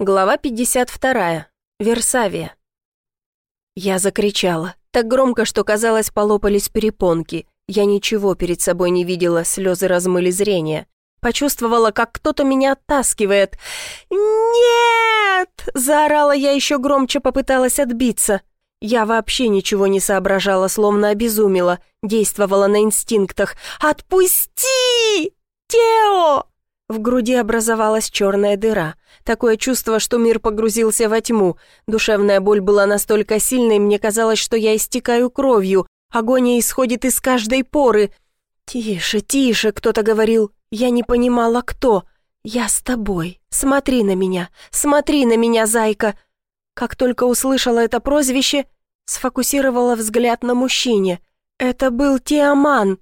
Глава 52. Версавия. Я закричала, так громко, что, казалось, полопались перепонки. Я ничего перед собой не видела, слезы размыли зрение. Почувствовала, как кто-то меня оттаскивает. «Нет!» — заорала я еще громче, попыталась отбиться. Я вообще ничего не соображала, словно обезумела, действовала на инстинктах. «Отпусти! Тео!» В груди образовалась черная дыра. Такое чувство, что мир погрузился во тьму. Душевная боль была настолько сильной, мне казалось, что я истекаю кровью. Агония исходит из каждой поры. «Тише, тише», — кто-то говорил. Я не понимала, кто. «Я с тобой. Смотри на меня. Смотри на меня, зайка». Как только услышала это прозвище, сфокусировала взгляд на мужчине. Это был Тиаман.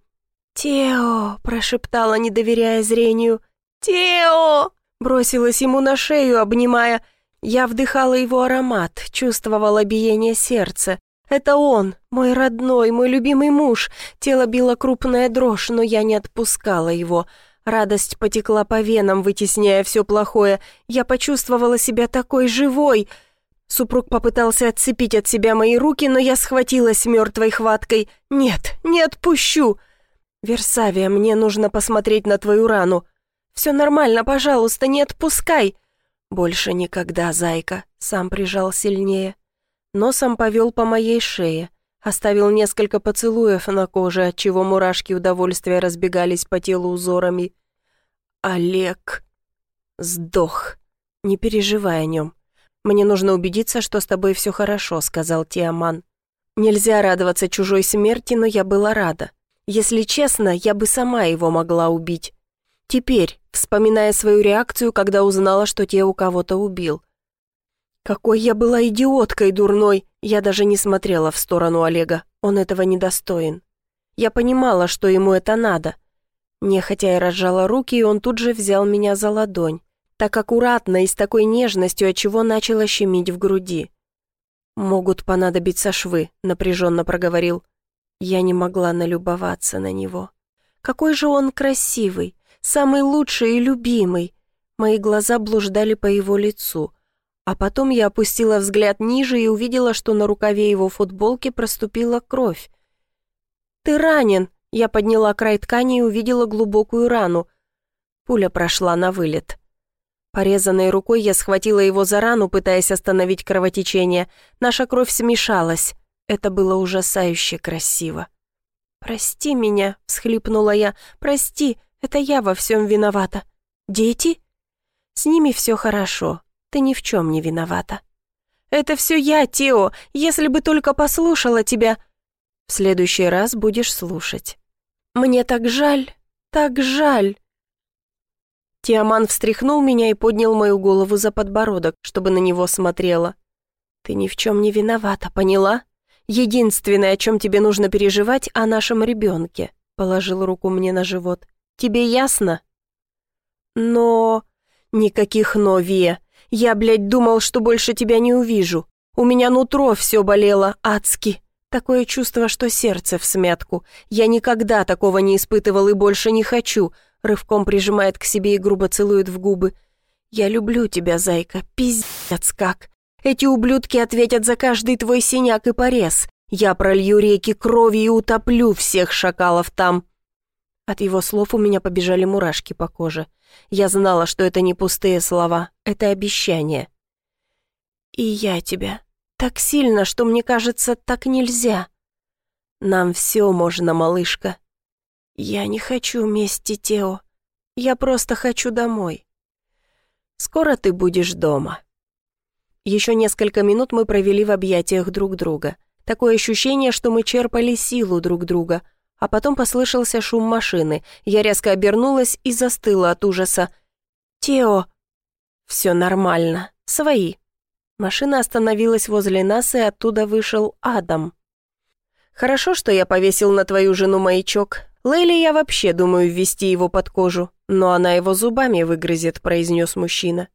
«Тео», — прошептала, не доверяя зрению. «Тео!» Бросилась ему на шею, обнимая. Я вдыхала его аромат, чувствовала биение сердца. Это он, мой родной, мой любимый муж. Тело било крупная дрожь, но я не отпускала его. Радость потекла по венам, вытесняя все плохое. Я почувствовала себя такой живой. Супруг попытался отцепить от себя мои руки, но я схватилась мертвой хваткой. «Нет, не отпущу!» «Версавия, мне нужно посмотреть на твою рану. Все нормально, пожалуйста, не отпускай!» «Больше никогда, зайка!» Сам прижал сильнее. Носом повел по моей шее. Оставил несколько поцелуев на коже, отчего мурашки удовольствия разбегались по телу узорами. «Олег!» «Сдох!» «Не переживай о нем. Мне нужно убедиться, что с тобой все хорошо», — сказал Тиаман. «Нельзя радоваться чужой смерти, но я была рада. Если честно, я бы сама его могла убить. Теперь, вспоминая свою реакцию, когда узнала, что те у кого-то убил. Какой я была идиоткой дурной! Я даже не смотрела в сторону Олега, он этого не достоин. Я понимала, что ему это надо. Нехотя я разжала руки, и он тут же взял меня за ладонь, так аккуратно и с такой нежностью, от чего начало щемить в груди. «Могут понадобиться швы», — напряженно проговорил. Я не могла налюбоваться на него. Какой же он красивый, самый лучший и любимый. Мои глаза блуждали по его лицу. А потом я опустила взгляд ниже и увидела, что на рукаве его футболки проступила кровь. «Ты ранен!» Я подняла край ткани и увидела глубокую рану. Пуля прошла на вылет. Порезанной рукой я схватила его за рану, пытаясь остановить кровотечение. Наша кровь смешалась. Это было ужасающе красиво. «Прости меня», — всхлипнула я, — «прости, это я во всем виновата. Дети? С ними все хорошо. Ты ни в чем не виновата. Это все я, Тео. Если бы только послушала тебя. В следующий раз будешь слушать. Мне так жаль, так жаль. Тиаман встряхнул меня и поднял мою голову за подбородок, чтобы на него смотрела. Ты ни в чем не виновата, поняла? Единственное, о чем тебе нужно переживать, о нашем ребенке. Положил руку мне на живот. Тебе ясно?» «Но...» «Никаких «но», Вия. Я, блядь, думал, что больше тебя не увижу. У меня нутро все болело, адски. Такое чувство, что сердце в смятку. Я никогда такого не испытывал и больше не хочу». Рывком прижимает к себе и грубо целует в губы. «Я люблю тебя, зайка, пиздец как. Эти ублюдки ответят за каждый твой синяк и порез. Я пролью реки крови и утоплю всех шакалов там». От его слов у меня побежали мурашки по коже. Я знала, что это не пустые слова, это обещание. «И я тебя. Так сильно, что мне кажется, так нельзя. Нам все можно, малышка. Я не хочу мести, Тео. Я просто хочу домой. Скоро ты будешь дома». Еще несколько минут мы провели в объятиях друг друга. Такое ощущение, что мы черпали силу друг друга — а потом послышался шум машины. Я резко обернулась и застыла от ужаса. «Тео!» «Все нормально. Свои». Машина остановилась возле нас, и оттуда вышел Адам. «Хорошо, что я повесил на твою жену маячок. Лейли я вообще думаю ввести его под кожу, но она его зубами выгрызет», — произнес мужчина.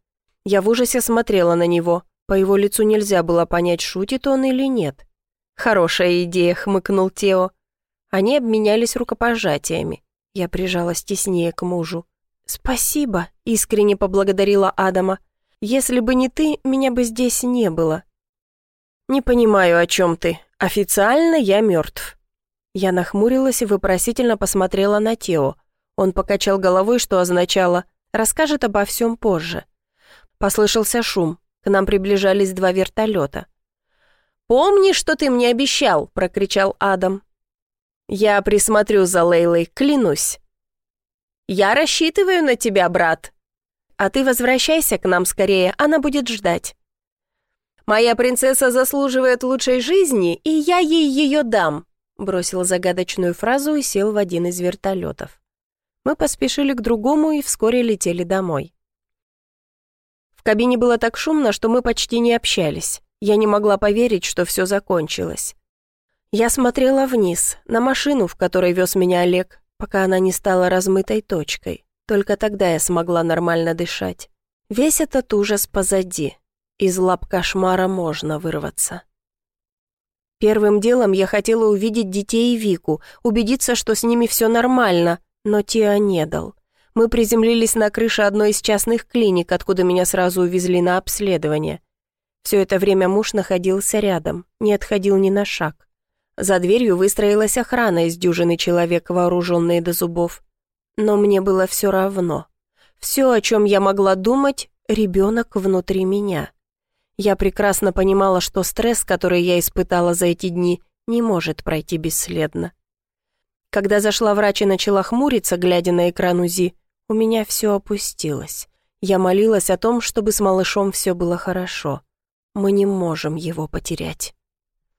Я в ужасе смотрела на него. По его лицу нельзя было понять, шутит он или нет. «Хорошая идея», — хмыкнул Тео. Они обменялись рукопожатиями. Я прижалась теснее к мужу. «Спасибо», — искренне поблагодарила Адама. Если бы не ты, меня бы здесь не было». «Не понимаю, о чем ты. Официально я мертв». Я нахмурилась и вопросительно посмотрела на Тео. Он покачал головой, что означало «расскажет обо всем позже». Послышался шум. К нам приближались два вертолета. «Помни, что ты мне обещал!» — прокричал Адам. «Я присмотрю за Лейлой, клянусь». «Я рассчитываю на тебя, брат!» «А ты возвращайся к нам скорее, она будет ждать». «Моя принцесса заслуживает лучшей жизни, и я ей ее дам», бросил загадочную фразу и сел в один из вертолетов. Мы поспешили к другому и вскоре летели домой. В кабине было так шумно, что мы почти не общались. Я не могла поверить, что все закончилось. Я смотрела вниз, на машину, в которой вез меня Олег, пока она не стала размытой точкой. Только тогда я смогла нормально дышать. Весь этот ужас позади. Из лап кошмара можно вырваться. Первым делом я хотела увидеть детей и Вику, убедиться, что с ними все нормально, но Тиа не дал. Мы приземлились на крыше одной из частных клиник, откуда меня сразу увезли на обследование. Все это время муж находился рядом, не отходил ни на шаг. За дверью выстроилась охрана из дюжины человек, вооруженные до зубов. Но мне было все равно. Все, о чем я могла думать, ребенок внутри меня. Я прекрасно понимала, что стресс, который я испытала за эти дни, не может пройти бесследно. Когда зашла врач и начала хмуриться, глядя на экран УЗИ, у меня все опустилось. Я молилась о том, чтобы с малышом все было хорошо. Мы не можем его потерять.